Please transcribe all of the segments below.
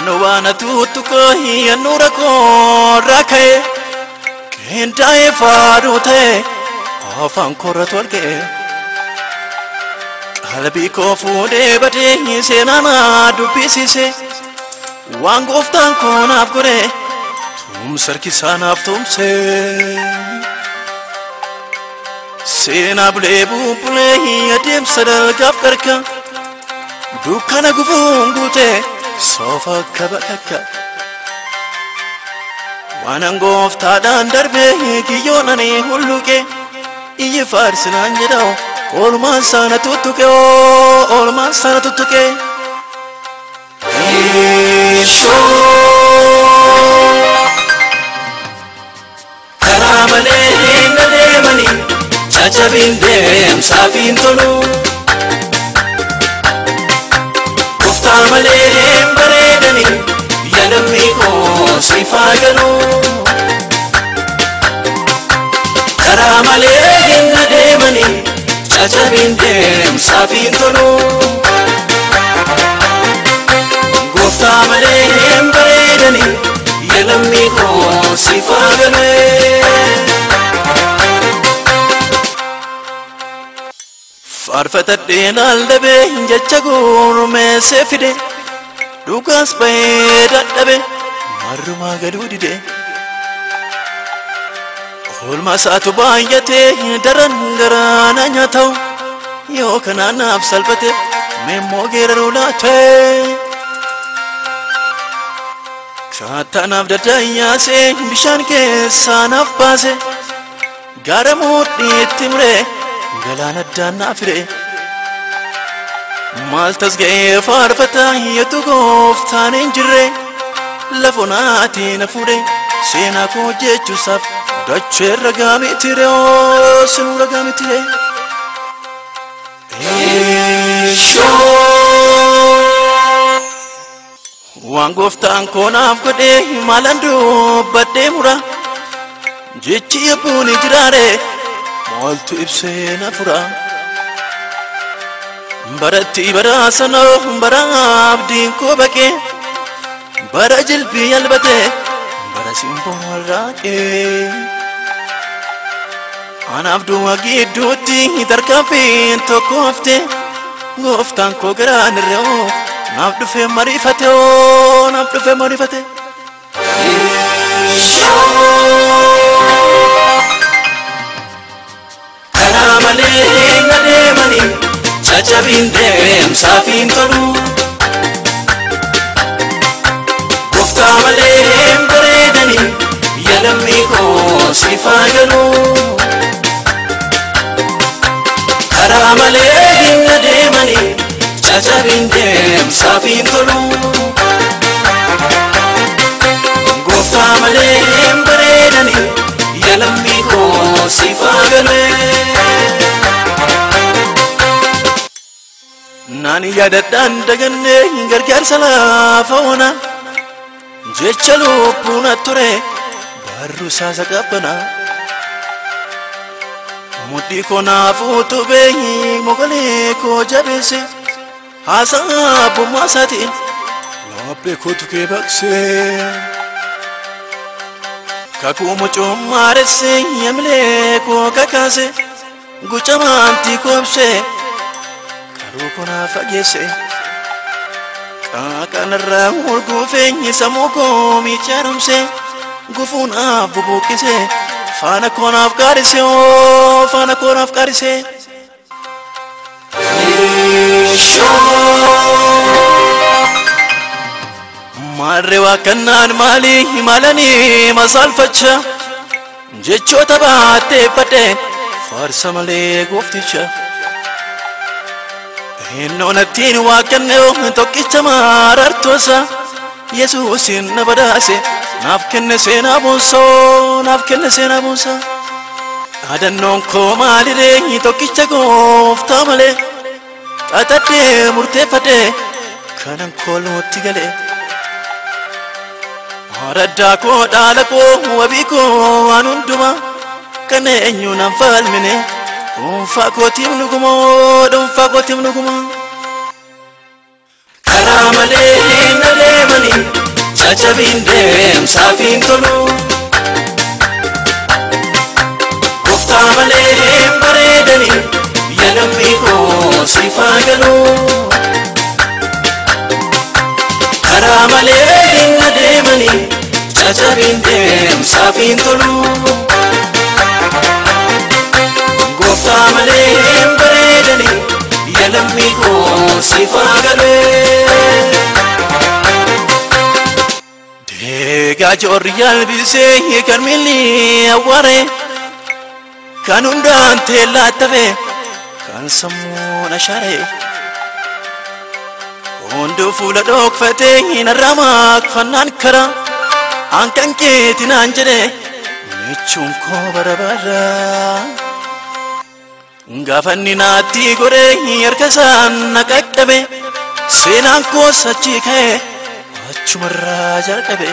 Waano waana tuttuqoo hannuura koorraa ka'e qindaa'ee faaduu ta'e afaan koorratti wal ga'e. Qalbii koo fuudhee badee seenaa naa dubbisiise waan gooftaan koo naaf godhe tumsa harkisaa naaf tumse. Seenaa bulee bubbulee adeemsa dalgaaf qarqa dukkana gufuun guute soofa akka bakakka. Waanan gooftaadhaan darbee kiyyoon ani hulluqe iyyi faarsinaan jedhamu oolmaan sana tuttuqe oolmaan sana tuttuqe. Karaa malee hin adeemanii cacabiin deemsaaf hin tolu. Deemsaaf hin tolu. Gooftaa malee hin bareedanii biyya namni koo siifaa galee. faarfatadhee laallabee jecha gurmeessee fide dhugaas bahee dadhabe marrumaa galuu dide oolmaa isaatu baay'atee daran garaana nyaata'u yoo kanaan naaf salphate meemmoo geeraruu laate kaataanaaf daddaayyaasee bishaan keessaa naaf baase gaara mudhiitti muree galaana addaan naa fire maal tasga'ee faarfata yetu gooftaan hin jirre lafonaati na fuudhe seenaa koo jechuusaaf dachee ragaa mitire sinuu ragaa mitire. Waan gooftaan koo naaf godhee maalan dubbadhee mura jechi yabbuun jiraare. maaltu ibsee na fura baratti bara sanoo bara abdiin koo baqee bara jilbii yalbate bara simboon warraaqee anaaf du'a gidduutti tarkaanfiin tokko hafte gooftaan koo garaan irra naaf dhufee mariifate naaf dhufee mariifate. malee hin adeemanii cacabiin deemsaaf hin tolu. Gooftaa malee hin bareedanii biyya lammii koo siifaa galu. Karamalee deemanii caccabin deemsaaf hin tolu. Gooftaa malee hin bareedanii yalambii koo siifaa galee. Naan yaadadhaan dagannee gargaarsa laafa oona jecha lubbuun ture barruusaa isa qabbanaa. mudhii kanaafuu tubeenyi mogalee koo jabeesse haasaa bommaasatiin laaphee kootu kee baqsee kakuu mucummaa reessee yamlee koo kakaase gucamaantii koobsee karuu konaa fageesse qaaqanarraa wal guufeenyi sammuu koo miichaarumsee gufuun abbu buqqisee. Gufuunaaf bubuuqqise faana koonaaf qaarise oo faana koonaaf qaarise. Maarree waa kannaan maalii maalanii masaalfacha jechoota baatteeffadhe faarsa malee goofticha. Hinnoonattiin waaqannoo tokkicha maarartoosa Yesuusin na badhaase naaf kenne seenaa boonsoo naaf kenne seenaa boonsaa. Dhaadannoon koo maaliree tokkicha gooftaa malee xaxadhee murteeffadhee kanan kooluutti galee. Raddaa koo dhaala koo wabii koo waan hundumaa kan eenyu nan falmine. dhuunfaa kootiif dhugumoo dhuunfaa kootiif dhugumoo karaa malee hin adeemanii cacabiin deemsaaf hin tolu gooftaa malee bareedanii biyya lammii koo siifaa galu karaa malee hin adeemanii cacabiin deemsaaf hin tolu gooftaa malee bareedanii biyya lammii koo siifaa galee Deegaa joorri yaalbisee kan miilli awwaare kan hundaan teellaattafe kan sammuun ashaare hunduu fuula dhokfatee hin arramaaqfannaan kara hanqan keetinaan jedhe michuun koo barbaada gaafanni naatti godhee harka isaan na qaqqabe seenaan koos achii ka'e achumarraa jalqabe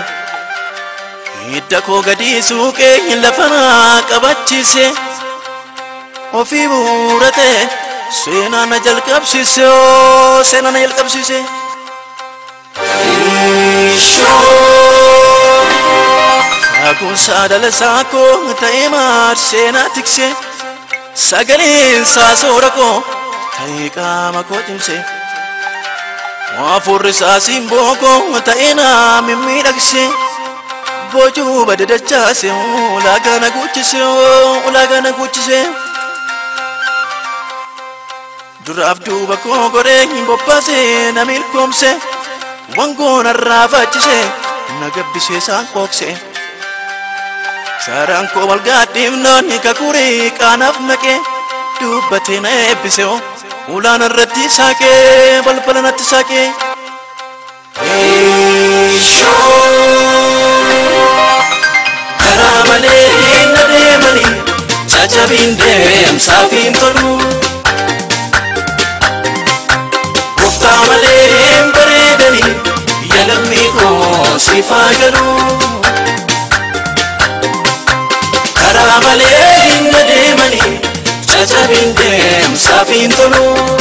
hidda koo gadiisuu keenya lafanaa qabachiise ofii bu'uura ta'e seenaa na jalqabsiise seenaa na jalqabsiise. Kakuunsa dalasaa koo ta'ee maarsee na tiksee sagaleen saasoora koo ta'ee qaama koo cimsee. Waafurri saasiin bookoo ta'ee naa mimmiidhagsee. Saaqee balbala natti saaqee. Karaa jabindee amsaafiin tolu. Gooftaa malee hin bareedanii yalamni koo siifaa galu. Karaa malee hin adeemanii jajabindee amsaafiin tolu.